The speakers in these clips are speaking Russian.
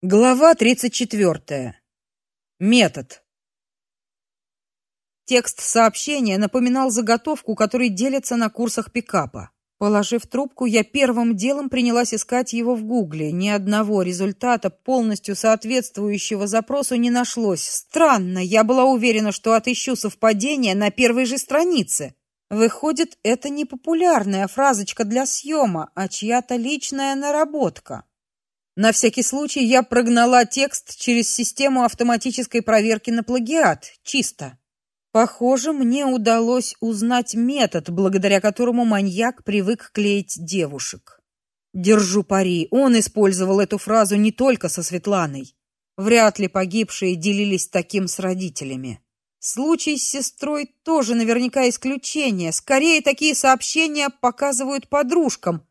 Глава 34. Метод. Текст сообщения напоминал заготовку, которой делятся на курсах пикапа. Положив трубку, я первым делом принялась искать его в Гугле. Ни одного результата, полностью соответствующего запросу, не нашлось. Странно, я была уверена, что отыщу совпадение на первой же странице. Выходит, это не популярная фразочка для съема, а чья-то личная наработка. На всякий случай я прогнала текст через систему автоматической проверки на плагиат, чисто. Похоже, мне удалось узнать метод, благодаря которому маньяк привык клеить девушек. Держу пари, он использовал эту фразу не только со Светланой. Вряд ли погибшие делились таким с родителями. Случай с сестрой тоже наверняка исключение. Скорее такие сообщения показывают подружкам,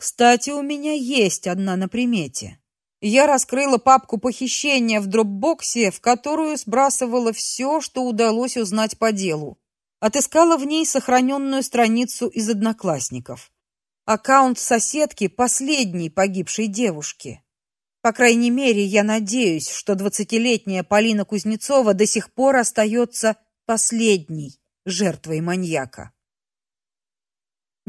кстати, у меня есть одна на примете. Я раскрыла папку похищения в дропбоксе, в которую сбрасывала все, что удалось узнать по делу. Отыскала в ней сохраненную страницу из одноклассников. Аккаунт соседки последней погибшей девушки. По крайней мере, я надеюсь, что двадцатилетняя Полина Кузнецова до сих пор остается последней жертвой маньяка.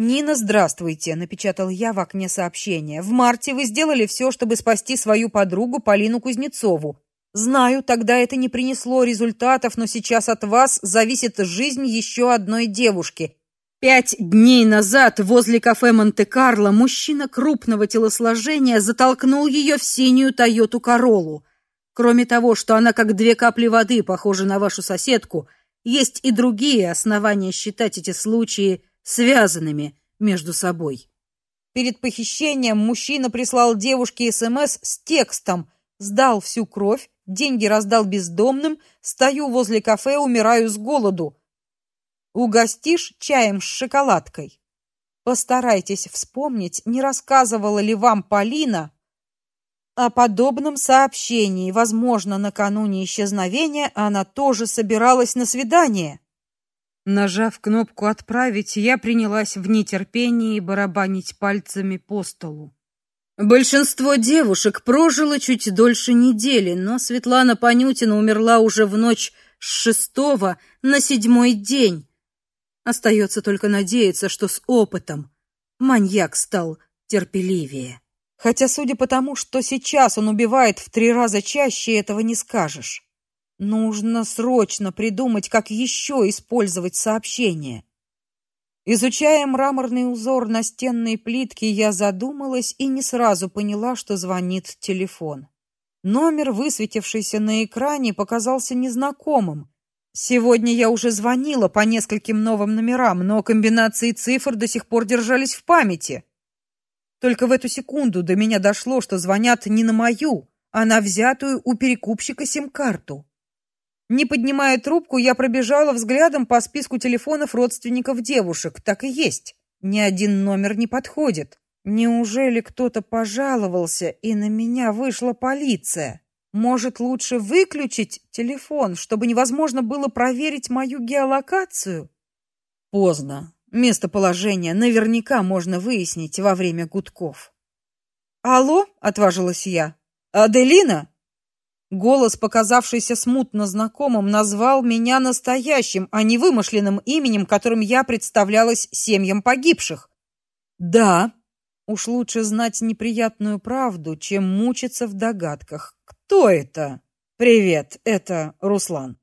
Нина, здравствуйте, напечатал я в окне сообщения. В марте вы сделали все, чтобы спасти свою подругу Полину Кузнецову. Знаю, тогда это не принесло результатов, но сейчас от вас зависит жизнь еще одной девушки. Пять дней назад возле кафе Монте-Карло мужчина крупного телосложения затолкнул ее в синюю Тойоту Короллу. Кроме того, что она как две капли воды похожа на вашу соседку, есть и другие основания считать эти случаи связанными между собой. Перед похищением мужчина прислал девушке СМС с текстом: "Сдал всю кровь, деньги раздал бездомным, стою возле кафе, умираю с голоду. Угостишь чаем с шоколадкой?" Постарайтесь вспомнить, не рассказывала ли вам Полина о подобном сообщении. Возможно, накануне исчезновения она тоже собиралась на свидание. Нажав кнопку отправить, я принялась в нетерпении барабанить пальцами по столу. Большинство девушек прожило чуть дольше недели, но Светлана Панютина умерла уже в ночь с шестого на седьмой день. Остается только надеяться, что с опытом маньяк стал терпеливее. Хотя, судя по тому, что сейчас он убивает в три раза чаще, этого не скажешь. Нужно срочно придумать, как еще использовать сообщение. Изучая мраморный узор на стенной плитке, я задумалась и не сразу поняла, что звонит телефон. Номер, высветившийся на экране, показался незнакомым. Сегодня я уже звонила по нескольким новым номерам, но комбинации цифр до сих пор держались в памяти. Только в эту секунду до меня дошло, что звонят не на мою, а на взятую у перекупщика сим-карту. Не поднимая трубку, я пробежала взглядом по списку телефонов родственников девушек. Так и есть. Ни один номер не подходит. Неужели кто-то пожаловался, и на меня вышла полиция? Может, лучше выключить телефон, чтобы невозможно было проверить мою геолокацию? Поздно. Местоположение наверняка можно выяснить во время гудков. Алло, отважилась я. Аделина? Голос, показавшийся смутно знакомым, назвал меня настоящим, а не вымышленным именем, которым я представлялась семьям погибших. Да, уж лучше знать неприятную правду, чем мучиться в догадках. Кто это? Привет, это Руслан.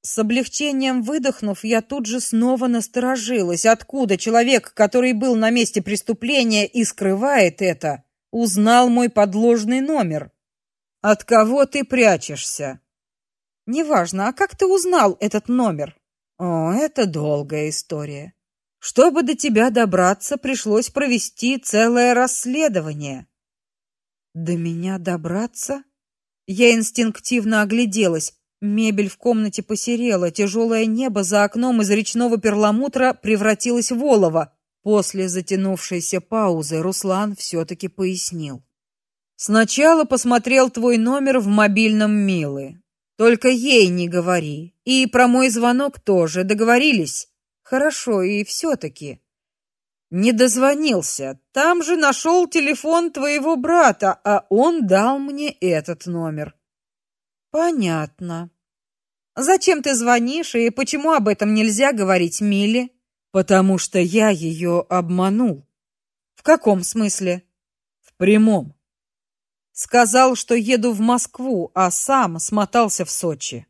С облегчением выдохнув, я тут же снова насторожилась. Откуда человек, который был на месте преступления и скрывает это, узнал мой подложный номер? От кого ты прячешься? Неважно, а как ты узнал этот номер? О, это долгая история. Чтобы до тебя добраться, пришлось провести целое расследование. До меня добраться? Я инстинктивно огляделась. Мебель в комнате посерела, тяжелое небо за окном из речного перламутра превратилось в олово. После затянувшейся паузы Руслан все таки пояснил: Сначала посмотрел твой номер в мобильном Милы. Только ей не говори. И про мой звонок тоже договорились. Хорошо, и все таки Не дозвонился. Там же нашел телефон твоего брата, а он дал мне этот номер. Понятно. Зачем ты звонишь и почему об этом нельзя говорить Миле? Потому что я ее обманул. В каком смысле? В прямом. Сказал, что еду в Москву, а сам смотался в Сочи.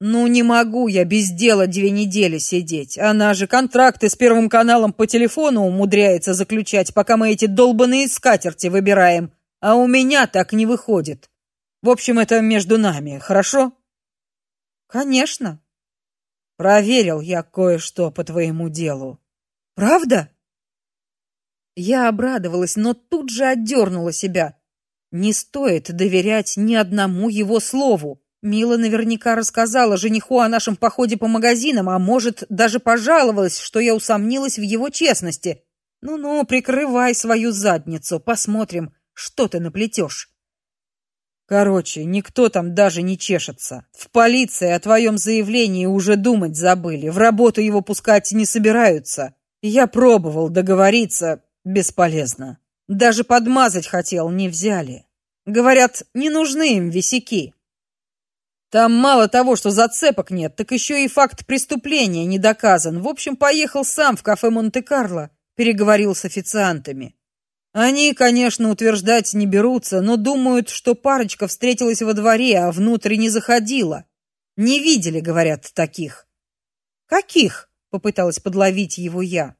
Ну не могу я без дела две недели сидеть. Она же контракты с Первым каналом по телефону умудряется заключать, пока мы эти долбаные скатерти выбираем, а у меня так не выходит. В общем, это между нами, хорошо? Конечно. Проверил я кое-что по твоему делу. Правда? Я обрадовалась, но тут же отдернула себя. Не стоит доверять ни одному его слову. Мила наверняка рассказала жениху о нашем походе по магазинам, а может, даже пожаловалась, что я усомнилась в его честности. Ну-ну, прикрывай свою задницу, посмотрим, что ты наплетешь. Короче, никто там даже не чешется. В полиции о твоем заявлении уже думать забыли, в работу его пускать не собираются. Я пробовал договориться, бесполезно. Даже подмазать хотел, не взяли. Говорят, не нужны им висяки. Там мало того, что зацепок нет, так еще и факт преступления не доказан. В общем, поехал сам в кафе Монте-Карло, переговорил с официантами. Они, конечно, утверждать не берутся, но думают, что парочка встретилась во дворе, а внутрь не заходила. Не видели, говорят, таких. Каких? попыталась подловить его я.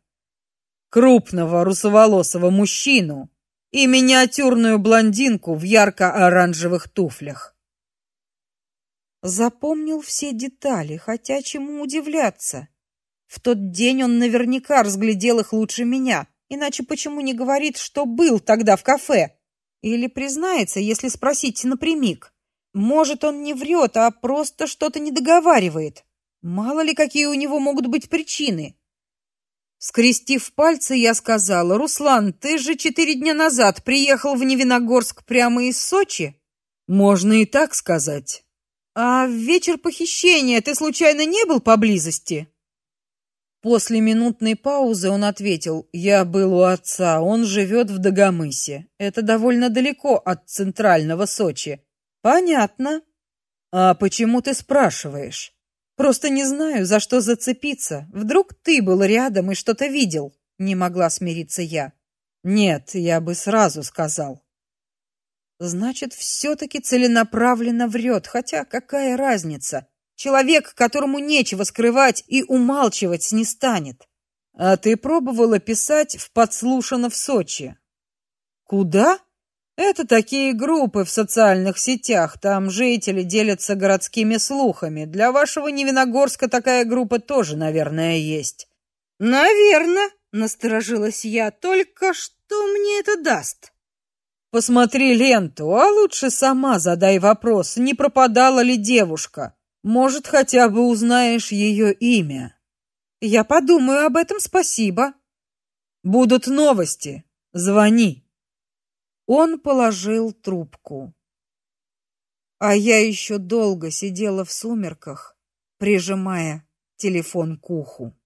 Крупного русоволосого мужчину и миниатюрную блондинку в ярко-оранжевых туфлях. Запомнил все детали, хотя чему удивляться. В тот день он наверняка разглядел их лучше меня, иначе почему не говорит, что был тогда в кафе? Или признается, если спросить напрямик. Может, он не врет, а просто что-то не договаривает. Мало ли какие у него могут быть причины. Скрестив пальцы, я сказала: "Руслан, ты же четыре дня назад приехал в Невиногорск прямо из Сочи?" "Можно и так сказать." А в вечер похищения ты случайно не был поблизости? После минутной паузы он ответил: "Я был у отца, он живет в Дагомысе. Это довольно далеко от центрального Сочи". Понятно. А почему ты спрашиваешь? Просто не знаю, за что зацепиться. Вдруг ты был рядом и что-то видел? Не могла смириться я. Нет, я бы сразу сказал. Значит, все-таки целенаправленно врет, хотя какая разница? Человек, которому нечего скрывать и умалчивать не станет. А ты пробовала писать в подслушано в Сочи? Куда? Это такие группы в социальных сетях, там жители делятся городскими слухами. Для вашего Невиногорска такая группа тоже, наверное, есть. Наверное, насторожилась я. Только что мне это даст? Посмотри ленту, а лучше сама задай вопрос, не пропадала ли девушка. Может, хотя бы узнаешь ее имя. Я подумаю об этом, спасибо. Будут новости. Звони. Он положил трубку. А я еще долго сидела в сумерках, прижимая телефон к уху.